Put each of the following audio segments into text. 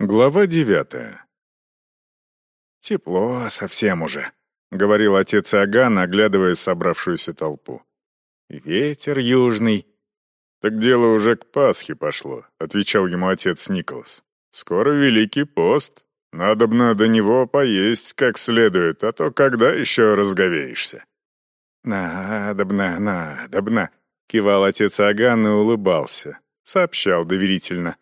Глава девятая. «Тепло совсем уже», — говорил отец Аган, оглядывая собравшуюся толпу. «Ветер южный». «Так дело уже к Пасхе пошло», — отвечал ему отец Николас. «Скоро Великий пост. Надобно до него поесть как следует, а то когда еще разговеешься?» «Надобно, надобно», — кивал отец Аган и улыбался. Сообщал доверительно.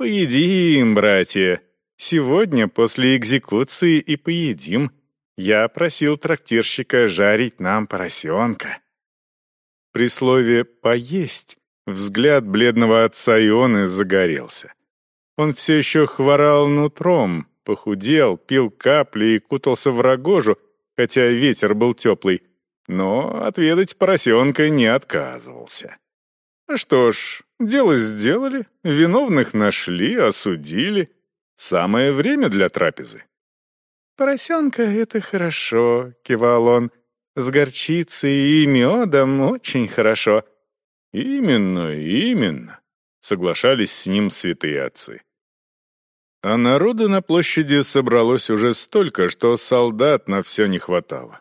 «Поедим, братья. Сегодня после экзекуции и поедим. Я просил трактирщика жарить нам поросенка». При слове «поесть» взгляд бледного отца Ионы загорелся. Он все еще хворал нутром, похудел, пил капли и кутался в рогожу, хотя ветер был теплый, но отведать поросенка не отказывался. Что ж, дело сделали, виновных нашли, осудили. Самое время для трапезы. «Поросенка — это хорошо», — кивал он. «С горчицей и медом очень хорошо». «Именно, именно», — соглашались с ним святые отцы. А народу на площади собралось уже столько, что солдат на все не хватало.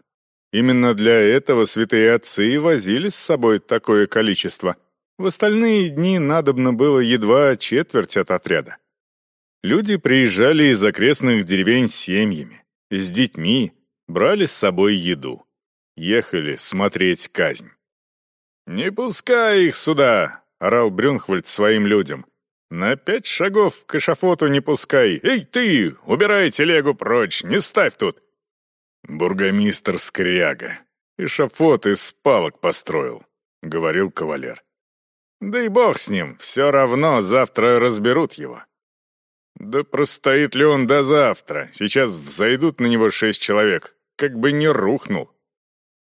Именно для этого святые отцы и возили с собой такое количество — в остальные дни надобно было едва четверть от отряда. Люди приезжали из окрестных деревень с семьями, с детьми, брали с собой еду. Ехали смотреть казнь. «Не пускай их сюда!» — орал Брюнхвальд своим людям. «На пять шагов к эшафоту не пускай! Эй, ты! Убирай телегу прочь! Не ставь тут!» «Бургомистр Скряга. Эшафот из палок построил», — говорил кавалер. Да и бог с ним, все равно завтра разберут его. Да простоит ли он до завтра? Сейчас взойдут на него шесть человек, как бы не рухнул.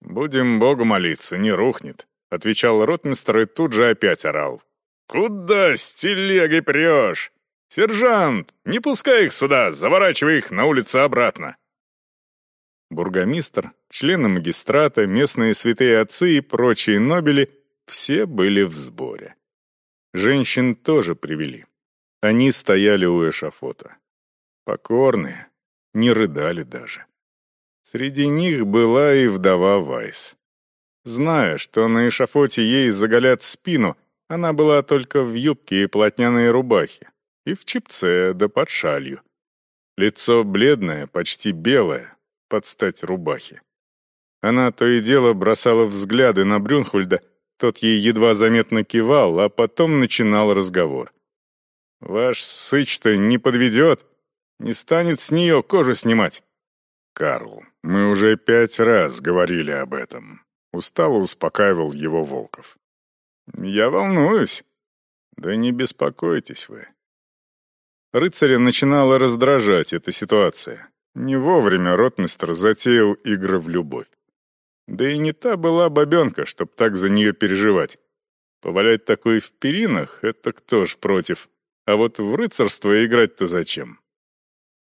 Будем Богу молиться, не рухнет, отвечал ротмистр и тут же опять орал. Куда с телегой прешь? Сержант, не пускай их сюда, заворачивай их на улицу обратно. Бургомистр, члены магистрата, местные святые отцы и прочие нобели все были в сборе. Женщин тоже привели. Они стояли у эшафота. Покорные, не рыдали даже. Среди них была и вдова Вайс. Зная, что на эшафоте ей заголят спину, она была только в юбке и плотняной рубахе, и в чипце да под шалью. Лицо бледное, почти белое, под стать рубахе. Она то и дело бросала взгляды на Брюнхвальда, тот ей едва заметно кивал, а потом начинал разговор. «Ваш сыч-то не подведет, не станет с нее кожу снимать». «Карл, мы уже пять раз говорили об этом», — устало успокаивал его Волков. «Я волнуюсь». «Да не беспокойтесь вы». Рыцаря начинала раздражать эта ситуация. Не вовремя ротмистр затеял игры в любовь. Да и не та была бабенка, чтоб так за нее переживать. Повалять такой в перинах — это кто ж против? А вот в рыцарство играть-то зачем?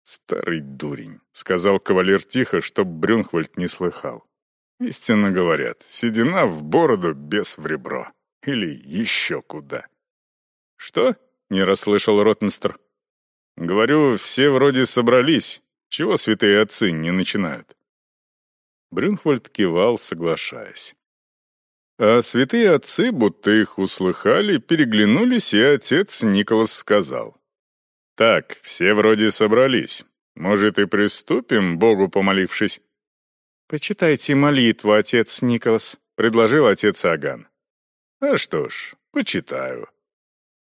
«Старый дурень», — сказал кавалер тихо, чтоб Брюнхвальд не слыхал. «Истинно говорят, седина в бороду, без в ребро. Или еще куда». «Что?» — не расслышал ротмистр. «Говорю, все вроде собрались. Чего святые отцы не начинают?» Брюнхвальд кивал, соглашаясь. А святые отцы, будто их услыхали, переглянулись, и отец Николас сказал. «Так, все вроде собрались. Может, и приступим, Богу помолившись?» «Почитайте молитву, отец Николас», — предложил отец Аган. «А что ж, почитаю».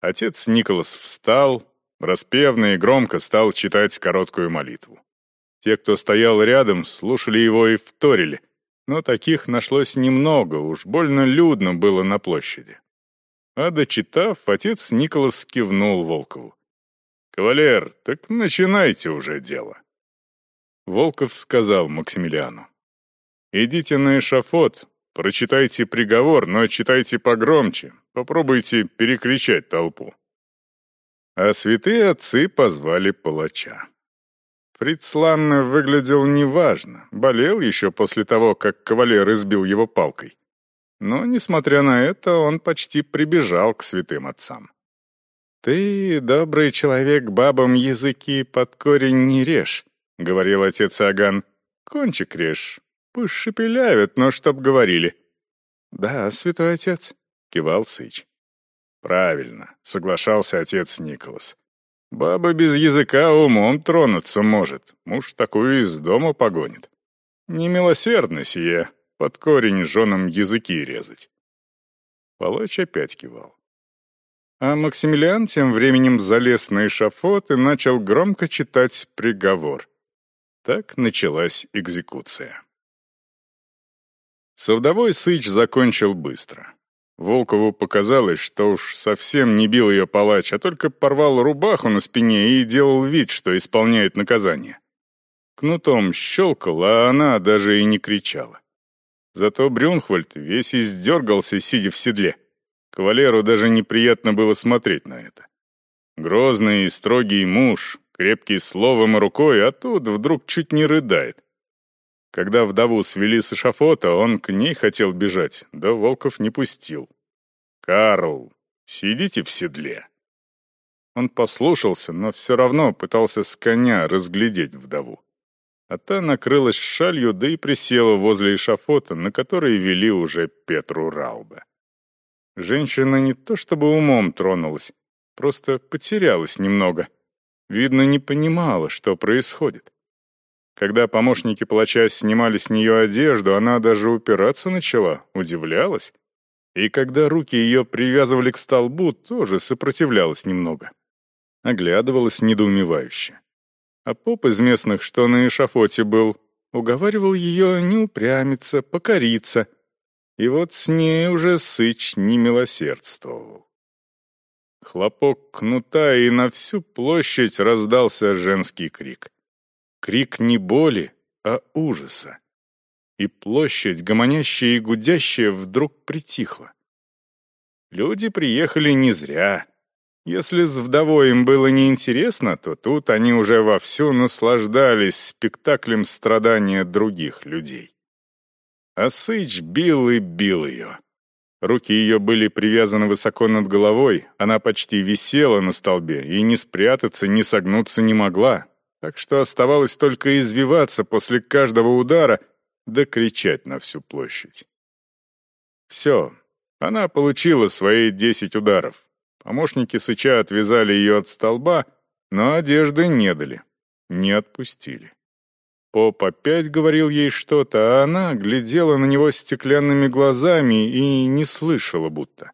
Отец Николас встал, распевно и громко стал читать короткую молитву. Те, кто стоял рядом, слушали его и вторили, но таких нашлось немного, уж больно людно было на площади. А дочитав, отец Николас кивнул Волкову. «Кавалер, так начинайте уже дело». Волков сказал Максимилиану. «Идите на эшафот, прочитайте приговор, но читайте погромче, попробуйте перекричать толпу». А святые отцы позвали палача. Фриц выглядел неважно, болел еще после того, как кавалер избил его палкой. Но, несмотря на это, он почти прибежал к святым отцам. «Ты, добрый человек, бабам языки под корень не режь», — говорил отец Аган. «Кончик режь. Пусть шепелявят, но чтоб говорили». «Да, святой отец», — кивал Сыч. «Правильно», — соглашался отец Николас. «Баба без языка умом тронуться может. Муж такую из дома погонит. Немилосердно сие, под корень женам языки резать». Палач опять кивал. А Максимилиан тем временем залез на эшафот и начал громко читать приговор. Так началась экзекуция. Совдовой Сыч закончил быстро. Волкову показалось, что уж совсем не бил ее палач, а только порвал рубаху на спине и делал вид, что исполняет наказание. Кнутом щелкал, а она даже и не кричала. Зато Брюнхвальд весь издергался, сидя в седле. Кавалеру даже неприятно было смотреть на это. Грозный и строгий муж, крепкий словом и рукой, а тут вдруг чуть не рыдает. Когда вдову свели с эшафота, он к ней хотел бежать, да Волков не пустил. «Карл, сидите в седле». Он послушался, но все равно пытался с коня разглядеть вдову. А та накрылась шалью, да и присела возле эшафота, на который вели уже Петру Раубе. Женщина не то чтобы умом тронулась, просто потерялась немного. Видно, не понимала, что происходит. Когда помощники палача снимали с нее одежду, она даже упираться начала, удивлялась. И когда руки ее привязывали к столбу, тоже сопротивлялась немного. Оглядывалась недоумевающе. А поп из местных, что на эшафоте был, уговаривал ее не упрямиться, покориться. И вот с ней уже Сыч не милосердствовал. Хлопок кнута, и на всю площадь раздался женский крик. Крик не боли, а ужаса. И площадь, гомонящая и гудящая, вдруг притихла. Люди приехали не зря. Если с вдовой им было неинтересно, то тут они уже вовсю наслаждались спектаклем страдания других людей. А Сыч бил и бил ее. Руки ее были привязаны высоко над головой, она почти висела на столбе и не спрятаться, ни согнуться не могла, так что оставалось только извиваться после каждого удара да кричать на всю площадь. Все, она получила свои десять ударов. Помощники Сыча отвязали ее от столба, но одежды не дали, не отпустили. Поп опять говорил ей что-то, а она глядела на него стеклянными глазами и не слышала будто.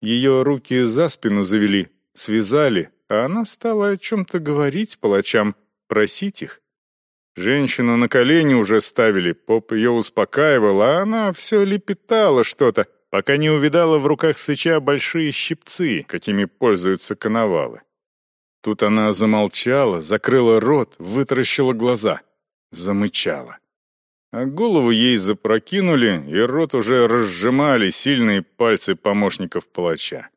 Ее руки за спину завели, связали, а она стала о чем-то говорить палачам, просить их. Женщину на колени уже ставили, поп ее успокаивал, а она все лепетала что-то, пока не увидала в руках сыча большие щипцы, какими пользуются коновалы. Тут она замолчала, закрыла рот, вытаращила глаза, замычала. А голову ей запрокинули, и рот уже разжимали сильные пальцы помощников палача.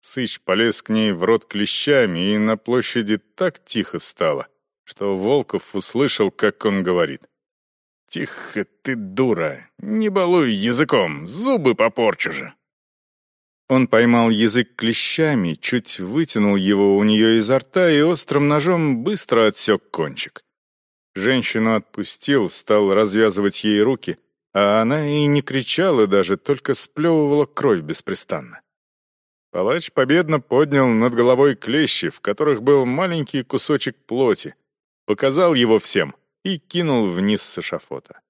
Сыч полез к ней в рот клещами, и на площади так тихо стало, что Волков услышал, как он говорит. «Тихо ты, дура! Не балуй языком, зубы попорчу же!» Он поймал язык клещами, чуть вытянул его у нее изо рта и острым ножом быстро отсек кончик. Женщину отпустил, стал развязывать ей руки, а она и не кричала даже, только сплевывала кровь беспрестанно. Палач победно поднял над головой клещи, в которых был маленький кусочек плоти, показал его всем и кинул вниз с эшафота.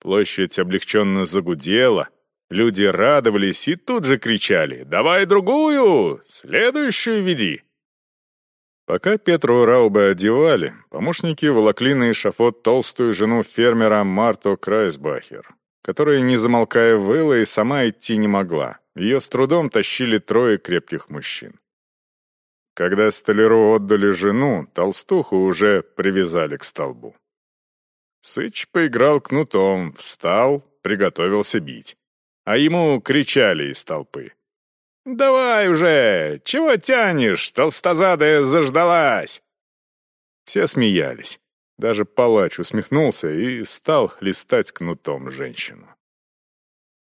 Площадь облегченно загудела, люди радовались и тут же кричали «Давай другую! Следующую веди!» Пока Петру Раубе одевали, помощники волокли на эшафот толстую жену фермера Марту Крайсбахер, которая, не замолкая, выла и сама идти не могла. Ее с трудом тащили трое крепких мужчин. Когда столяру отдали жену, толстуху уже привязали к столбу. Сыч поиграл кнутом, встал, приготовился бить. А ему кричали из толпы. «Давай уже! Чего тянешь? Толстозадая заждалась!» Все смеялись. Даже палач усмехнулся и стал хлестать кнутом женщину.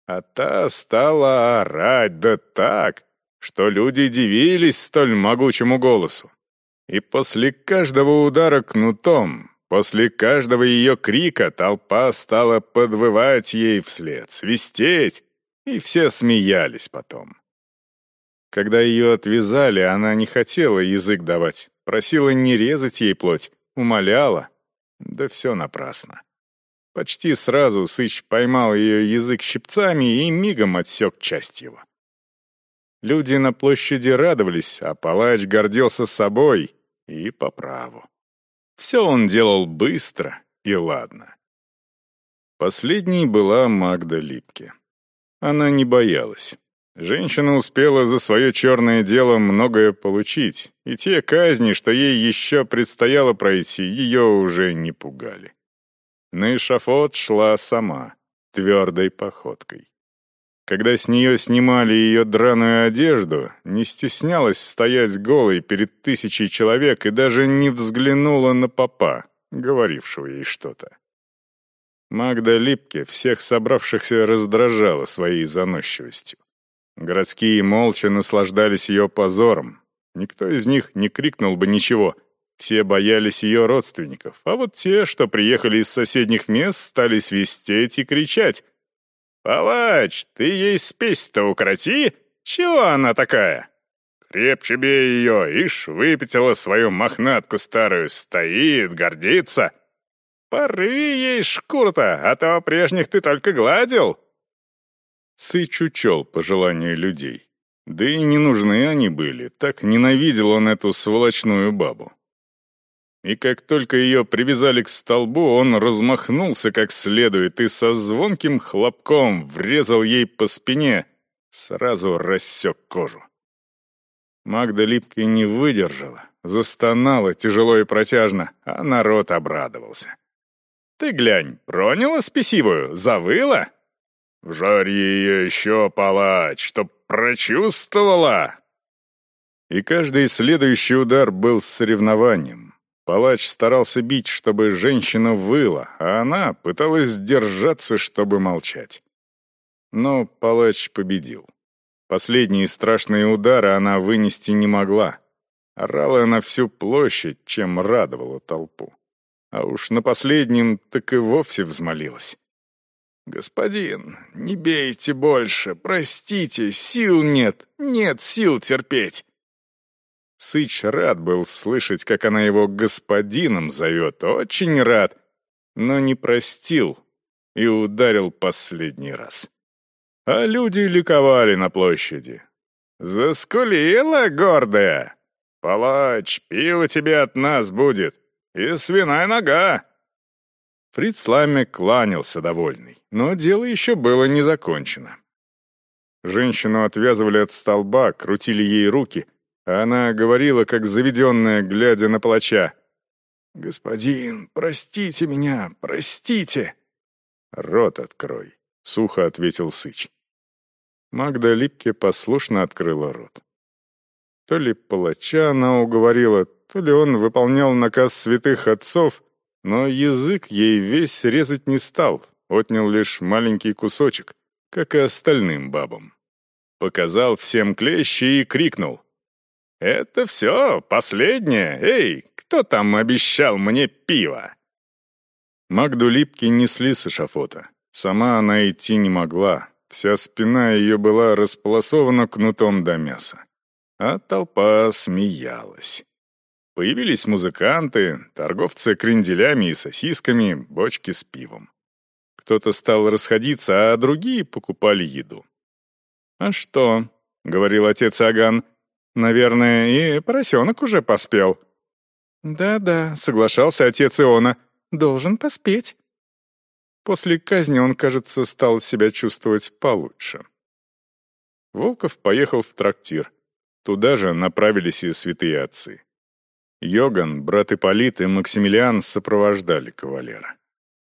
А та стала орать, да так, что люди дивились столь могучему голосу. И после каждого удара кнутом, после каждого ее крика толпа стала подвывать ей вслед, свистеть, и все смеялись потом. Когда ее отвязали, она не хотела язык давать, просила не резать ей плоть, умоляла. Да все напрасно. Почти сразу Сыч поймал ее язык щипцами и мигом отсек часть его. Люди на площади радовались, а палач гордился собой и по праву. Все он делал быстро и ладно. Последней была Магда Липке. Она не боялась. Женщина успела за свое черное дело многое получить, и те казни, что ей еще предстояло пройти, ее уже не пугали. На эшафот шла сама, твердой походкой. Когда с нее снимали ее драную одежду, не стеснялась стоять голой перед тысячей человек и даже не взглянула на папа, говорившего ей что-то. Магда Липке всех собравшихся раздражала своей заносчивостью. Городские молча наслаждались ее позором. Никто из них не крикнул бы ничего — все боялись ее родственников, а вот те, что приехали из соседних мест, стали свистеть и кричать. «Палач, ты ей спесь-то укроти! Чего она такая?» «Крепче бей ее, ишь, выпятила свою мохнатку старую, стоит, гордится!» «Порви ей шкуру-то, а то прежних ты только гладил!» Сыч учел пожелания людей. Да и не нужны они были, так ненавидел он эту сволочную бабу и как только ее привязали к столбу, он размахнулся как следует и со звонким хлопком врезал ей по спине, сразу рассек кожу. Магда Липкой не выдержала, застонала тяжело и протяжно, а народ обрадовался. «Ты глянь, проняла спесивую, завыла?» «Вжарь ее еще, палач, чтоб прочувствовала!» И каждый следующий удар был соревнованием, Палач старался бить, чтобы женщина выла, а она пыталась сдержаться, чтобы молчать. Но палач победил. Последние страшные удары она вынести не могла. Орала на всю площадь, чем радовала толпу. А уж на последнем так и вовсе взмолилась. «Господин, не бейте больше, простите, сил нет, нет сил терпеть. Сыч рад был слышать, как она его господином зовет, очень рад, но не простил и ударил последний раз. А люди ликовали на площади. «Заскулила, гордая! Палач, пиво тебе от нас будет, и свиная нога!» Фриц Ламе кланялся довольный, но дело еще было не закончено. Женщину отвязывали от столба, крутили ей руки, она говорила, как заведенная, глядя на палача. «Господин, простите меня, простите!» «Рот открой», — сухо ответил Сыч. Магда Липке послушно открыла рот. То ли палача она уговорила, то ли он выполнял наказ святых отцов, но язык ей весь резать не стал, отнял лишь маленький кусочек, как и остальным бабам. Показал всем клещи и крикнул. «Это все, последнее. Эй, кто там обещал мне пиво?» Магду Липки несли с эшафота. Сама она идти не могла. Вся спина ее была располосована кнутом до мяса. А толпа смеялась. Появились музыканты, торговцы кренделями и сосисками, бочки с пивом. Кто-то стал расходиться, а другие покупали еду. «А что?» — говорил отец Аган. Наверное, и поросенок уже поспел». «Да-да», — соглашался отец Иона, — «должен поспеть». После казни он, кажется, стал себя чувствовать получше. Волков поехал в трактир. Туда же направились и святые отцы. Йоган, брат Ипполит и Максимилиан сопровождали кавалера.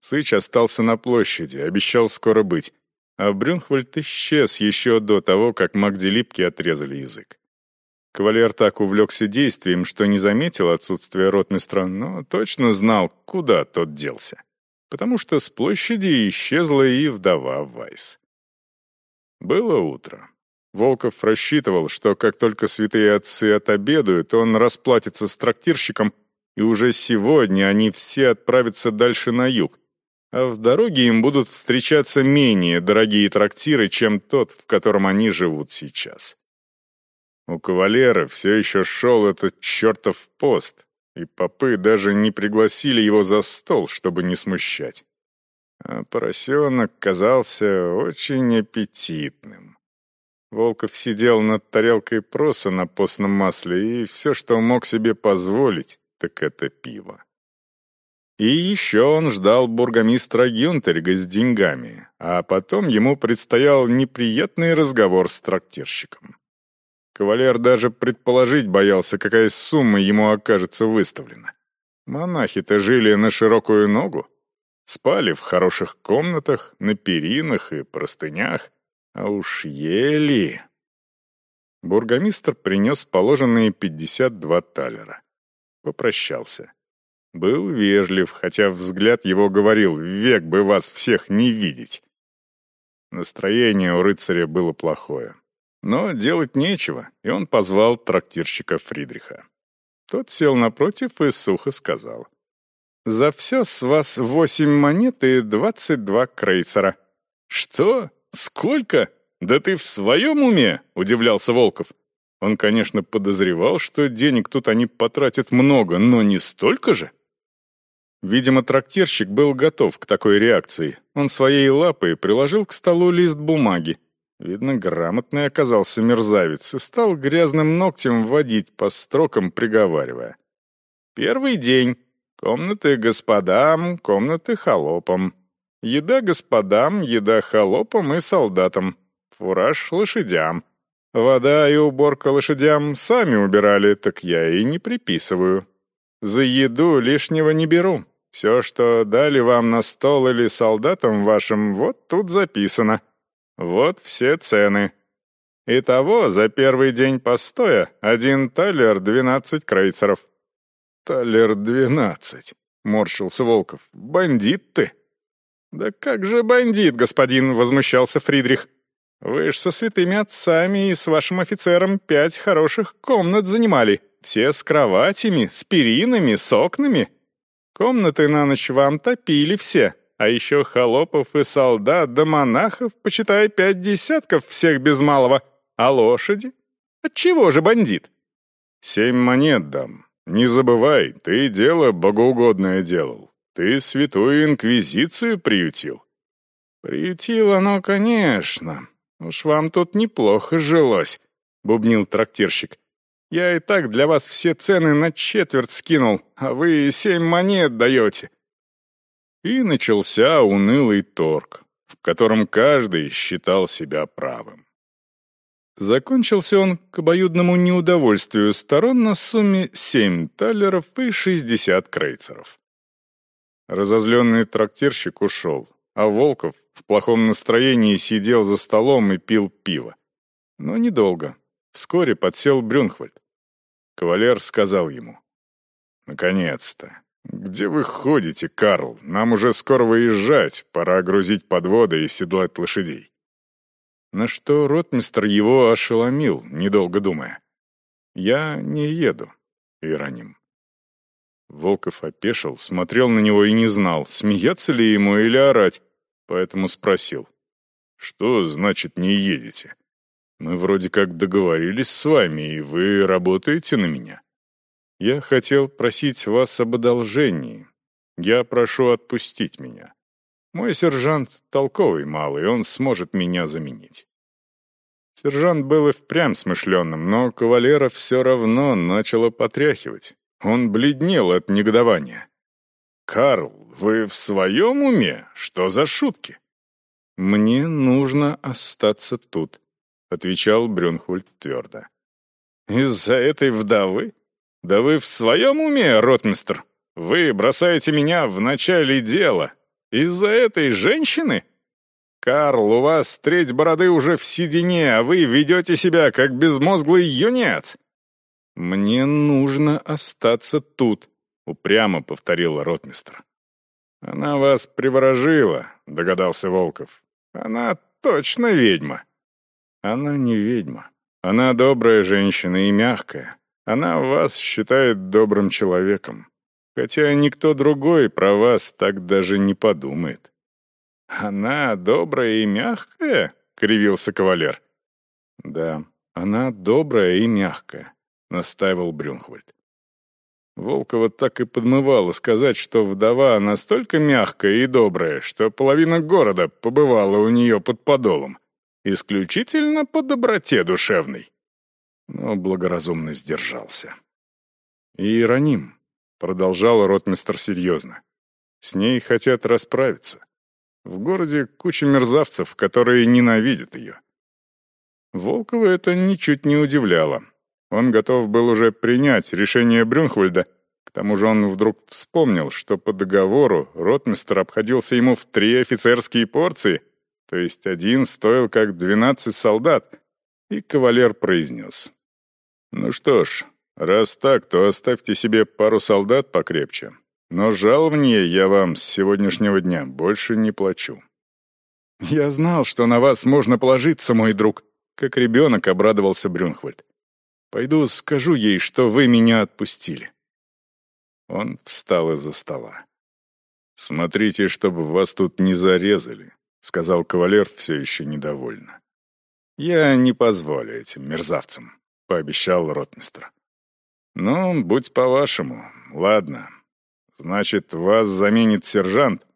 Сыч остался на площади, обещал скоро быть, а Брюнхвальд исчез еще до того, как Магделипки отрезали язык. Кавалер так увлекся действием, что не заметил отсутствия ротмистра, но точно знал, куда тот делся. Потому что с площади исчезла и вдова Вайс. Было утро. Волков рассчитывал, что как только святые отцы отобедают, он расплатится с трактирщиком, и уже сегодня они все отправятся дальше на юг, а в дороге им будут встречаться менее дорогие трактиры, чем тот, в котором они живут сейчас. У кавалера все еще шел этот чертов пост, и попы даже не пригласили его за стол, чтобы не смущать. А поросенок казался очень аппетитным. Волков сидел над тарелкой проса на постном масле, и все, что мог себе позволить, так это пиво. И еще он ждал бургомистра Гюнтерга с деньгами, а потом ему предстоял неприятный разговор с трактирщиком. Кавалер даже предположить боялся, какая сумма ему окажется выставлена. Монахи-то жили на широкую ногу, спали в хороших комнатах, на перинах и простынях, а уж ели. Бургомистр принес положенные 52 талера. Попрощался. Был вежлив, хотя взгляд его говорил «век бы вас всех не видеть». Настроение у рыцаря было плохое. Но делать нечего, и он позвал трактирщика Фридриха. Тот сел напротив и сухо сказал. «За все с вас восемь монет и двадцать два крейцера». «Что? Сколько? Да ты в своем уме?» — удивлялся Волков. Он, конечно, подозревал, что денег тут они потратят много, но не столько же. Видимо, трактирщик был готов к такой реакции. Он своей лапой приложил к столу лист бумаги, Видно, грамотный оказался мерзавец и стал грязным ногтем водить по строкам, приговаривая. Первый день. Комнаты господам, комнаты холопам. Еда господам, еда холопам и солдатам. Фураж лошадям. Вода и уборка лошадям сами убирали, так я и не приписываю. За еду лишнего не беру. Все, что дали вам на стол или солдатам вашим, вот тут записано. Вот все цены. Итого за первый день постоя один талер двенадцать крейцеров. Талер двенадцать, морщился Волков. Бандит ты. Да как же бандит, господин, возмущался Фридрих. Вы ж со святыми отцами и с вашим офицером пять хороших комнат занимали. Все с кроватями, с перинами, с окнами. Комнаты на ночь вам топили все, а еще холопов и солдат да монахов, почитай, пять десятков всех без малого. А лошади? Отчего же бандит? Семь монет дам. Не забывай, ты дело богоугодное делал. Ты святую инквизицию приютил. Приютил оно, конечно. Уж вам тут неплохо жилось, бубнил трактирщик. Я и так для вас все цены на четверть скинул, а вы семь монет даете. И начался унылый торг, в котором каждый считал себя правым. Закончился он к обоюдному неудовольствию сторон на сумме 7 талеров и 60 крейцеров. Разозленный трактирщик ушел, а Волков в плохом настроении сидел за столом и пил пиво. Но недолго. Вскоре подсел Брюнхвальд. Кавалер сказал ему. «Наконец-то! «Где вы ходите, Карл? Нам уже скоро выезжать. Пора грузить подводы и седлать лошадей». На что ротмистр его ошеломил, недолго думая. «Я не еду, Иероним». Волков опешил, смотрел на него и не знал, смеяться ли ему или орать, поэтому спросил. «Что значит не едете? Мы вроде как договорились с вами, и вы работаете на меня». Я хотел просить вас об одолжении. Я прошу отпустить меня. Мой сержант толковый малый, он сможет меня заменить». Сержант был и впрямь смышленным, но кавалера все равно начало потряхивать. Он бледнел от негодования. «Карл, вы в своем уме? Что за шутки?» «Мне нужно остаться тут», — отвечал Брюнхульд твердо. «Из-за этой вдовы? «Да вы в своем уме, ротмистр? Вы бросаете меня в начале дела. Из-за этой женщины? Карл, у вас треть бороды уже в седине, а вы ведете себя как безмозглый юнец». «Мне нужно остаться тут», — упрямо повторила ротмистр. «Она вас приворожила», — догадался Волков. «Она точно ведьма». Она не ведьма. Она добрая женщина и мягкая. Она вас считает добрым человеком. Хотя никто другой про вас так даже не подумает. «Она добрая и мягкая?» — кривился кавалер. «Да, она добрая и мягкая», — настаивал Брюнхвальд. Волкова так и подмывало сказать, что вдова настолько мягкая и добрая, что половина города побывала у нее под подолом. Исключительно по доброте душевной. Но благоразумно сдержался. «Иероним», — продолжал ротмистр серьезно, — «с ней хотят расправиться. В городе куча мерзавцев, которые ненавидят ее». Волкова это ничуть не удивляло. Он готов был уже принять решение Брюнхвальда, к тому же он вдруг вспомнил, что по договору ротмистр обходился ему в три офицерские порции — то есть один стоил как двенадцать солдат, и кавалер произнес. «Ну что ж, раз так, то оставьте себе пару солдат покрепче, но жалование я вам с сегодняшнего дня больше не плачу». «Я знал, что на вас можно положиться, мой друг», — как ребенок обрадовался Брюнхвальд. «Пойду скажу ей, что вы меня отпустили». Он встал из-за стола. «Смотрите, чтобы вас тут не зарезали сказал кавалер все еще недовольно. «Я не позволю этим мерзавцам», — пообещал ротмистр. «Ну, будь по-вашему. Ладно. Значит, вас заменит сержант?»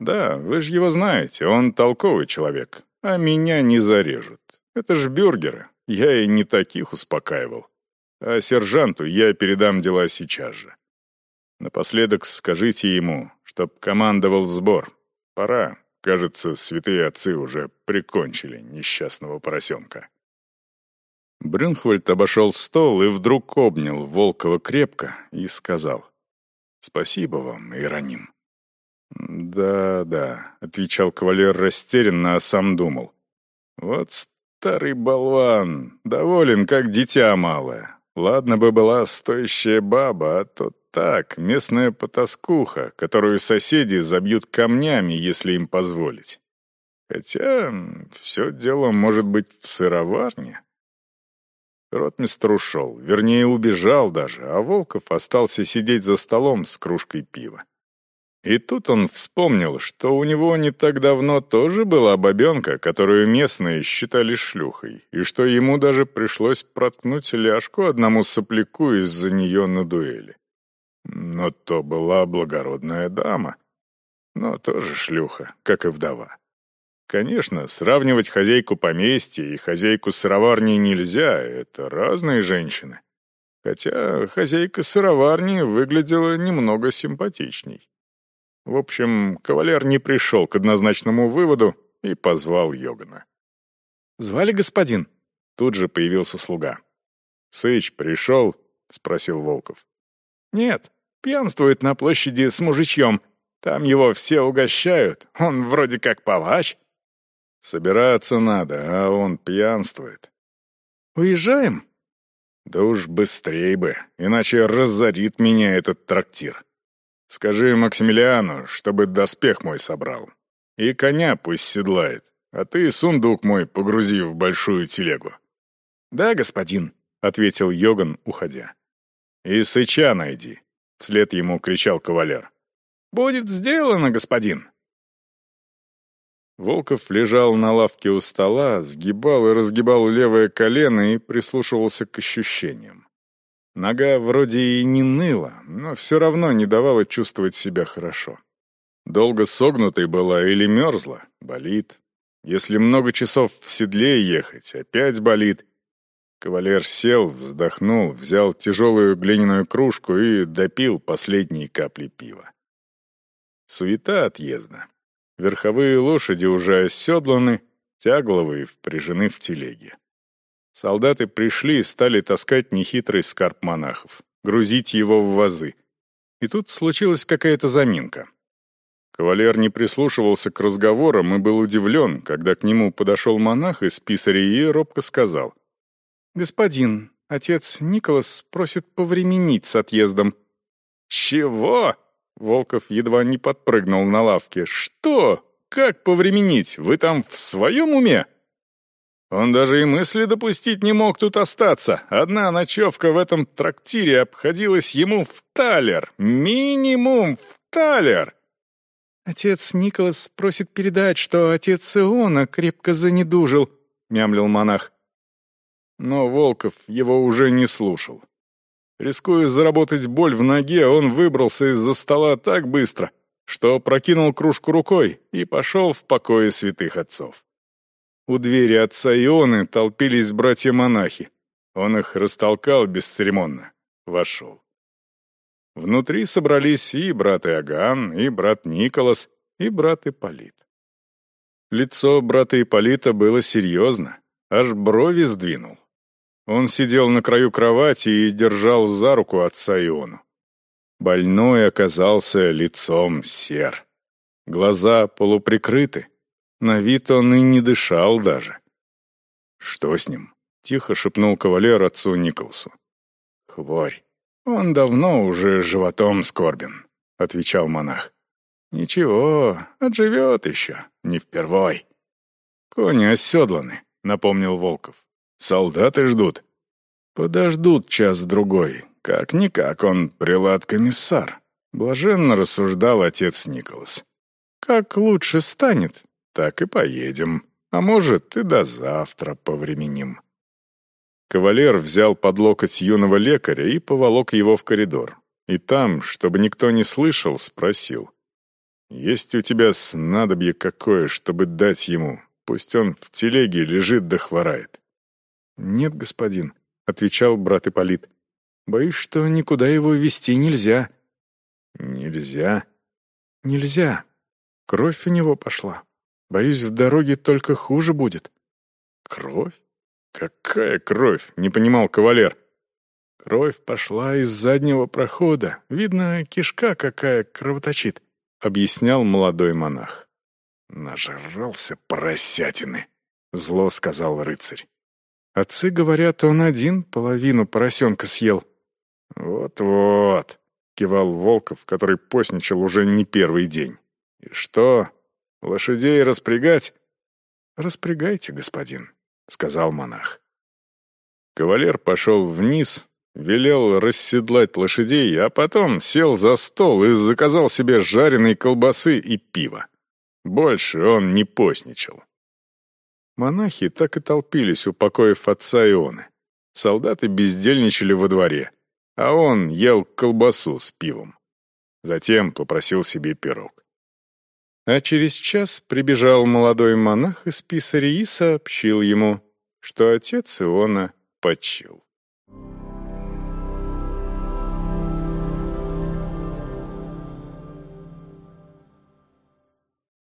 «Да, вы же его знаете, он толковый человек, а меня не зарежут. Это ж бюргеры, я и не таких успокаивал. А сержанту я передам дела сейчас же. Напоследок скажите ему, чтоб командовал сбор. Пора, Кажется, святые отцы уже прикончили несчастного поросенка. Брюнхвальд обошел стол и вдруг обнял Волкова крепко и сказал «Спасибо вам, Ироним». «Да, да», — отвечал кавалер растерянно, а сам думал. «Вот старый болван, доволен, как дитя малое. Ладно бы была стоящая баба, а то так, местная потаскуха, которую соседи забьют камнями, если им позволить. Хотя все дело может быть в сыроварне. Ротмистр ушел, вернее, убежал даже, а Волков остался сидеть за столом с кружкой пива. И тут он вспомнил, что у него не так давно тоже была бабенка, которую местные считали шлюхой, и что ему даже пришлось проткнуть ляжку одному сопляку из-за нее на дуэли. Но то была благородная дама. Но тоже шлюха, как и вдова. Конечно, сравнивать хозяйку поместья и хозяйку сыроварни нельзя, это разные женщины. Хотя хозяйка сыроварни выглядела немного симпатичней. В общем, кавалер не пришел к однозначному выводу и позвал Йогана. «Звали господин?» Тут же появился слуга. «Сыч пришел?» — спросил Волков. «Нет, Пьянствует на площади с мужичьем. Там его все угощают. Он вроде как палач. Собираться надо, а он пьянствует. Уезжаем? Да уж быстрей бы, иначе разорит меня этот трактир. Скажи Максимилиану, чтобы доспех мой собрал. И коня пусть седлает, а ты сундук мой погрузи в большую телегу. «Да, господин», — ответил Йоган, уходя. «И сыча найди. Вслед ему кричал кавалер. «Будет сделано, господин!» Волков лежал на лавке у стола, сгибал и разгибал левое колено и прислушивался к ощущениям. Нога вроде и не ныла, но все равно не давала чувствовать себя хорошо. Долго согнутой была или мерзла, болит. Если много часов в седле ехать, опять болит. Кавалер сел, вздохнул, взял тяжелую глиняную кружку и допил последние капли пива. Суета отъезда. Верховые лошади уже оседланы, тягловые впряжены в телеги. Солдаты пришли и стали таскать нехитрый скарб монахов, грузить его в вазы. И тут случилась какая-то заминка. Кавалер не прислушивался к разговорам и был удивлен, когда к нему подошел монах из писарей и робко сказал — «Господин, отец Николас просит повременить с отъездом». «Чего?» Волков едва не подпрыгнул на лавке. «Что? Как повременить? Вы там в своем уме?» Он даже и мысли допустить не мог тут остаться. Одна ночевка в этом трактире обходилась ему в талер. Минимум в талер. «Отец Николас просит передать, что отец Иона крепко занедужил», — мямлил монах. Но Волков его уже не слушал. Рискуя заработать боль в ноге, он выбрался из-за стола так быстро, что прокинул кружку рукой и пошел в покое святых отцов. У двери отца Ионы толпились братья-монахи. Он их растолкал бесцеремонно. Вошел. Внутри собрались и брат Иоганн, и брат Николас, и брат Ипполит. Лицо брата Ипполита было серьезно, аж брови сдвинул. Он сидел на краю кровати и держал за руку отца Иону. Больной оказался лицом сер. Глаза полуприкрыты, на вид он и не дышал даже. «Что с ним?» — тихо шепнул кавалер отцу Николсу. «Хворь. Он давно уже животом скорбен», — отвечал монах. «Ничего, отживет еще, не впервой». «Кони оседланы», — напомнил Волков. «Солдаты ждут». «Подождут час-другой. Как-никак он прилад-комиссар», — блаженно рассуждал отец Николас. «Как лучше станет, так и поедем. А может, и до завтра повременим». Кавалер взял под локоть юного лекаря и поволок его в коридор. И там, чтобы никто не слышал, спросил. «Есть у тебя снадобье какое, чтобы дать ему? Пусть он в телеге лежит да хворает». «Нет, господин», — отвечал брат Ипполит. «Боюсь, что никуда его вести нельзя». «Нельзя?» «Нельзя. Кровь у него пошла». Боюсь, в дороге только хуже будет». «Кровь? Какая кровь?» — не понимал кавалер. «Кровь пошла из заднего прохода. Видно, кишка какая кровоточит», — объяснял молодой монах. «Нажрался поросятины», — зло сказал рыцарь. «Отцы говорят, он один половину поросенка съел». «Вот-вот», — кивал Волков, который постничал уже не первый день. «И что, Лошадей распрягать?» «Распрягайте, господин», — сказал монах. Кавалер пошел вниз, велел расседлать лошадей, а потом сел за стол и заказал себе жареной колбасы и пиво. Больше он не постничал. Монахи так и толпились у покоев отца Ионы. Солдаты бездельничали во дворе, а он ел колбасу с пивом. Затем попросил себе пирог. А через час прибежал молодой монах из писаря и сообщил ему, что отец Иона почил.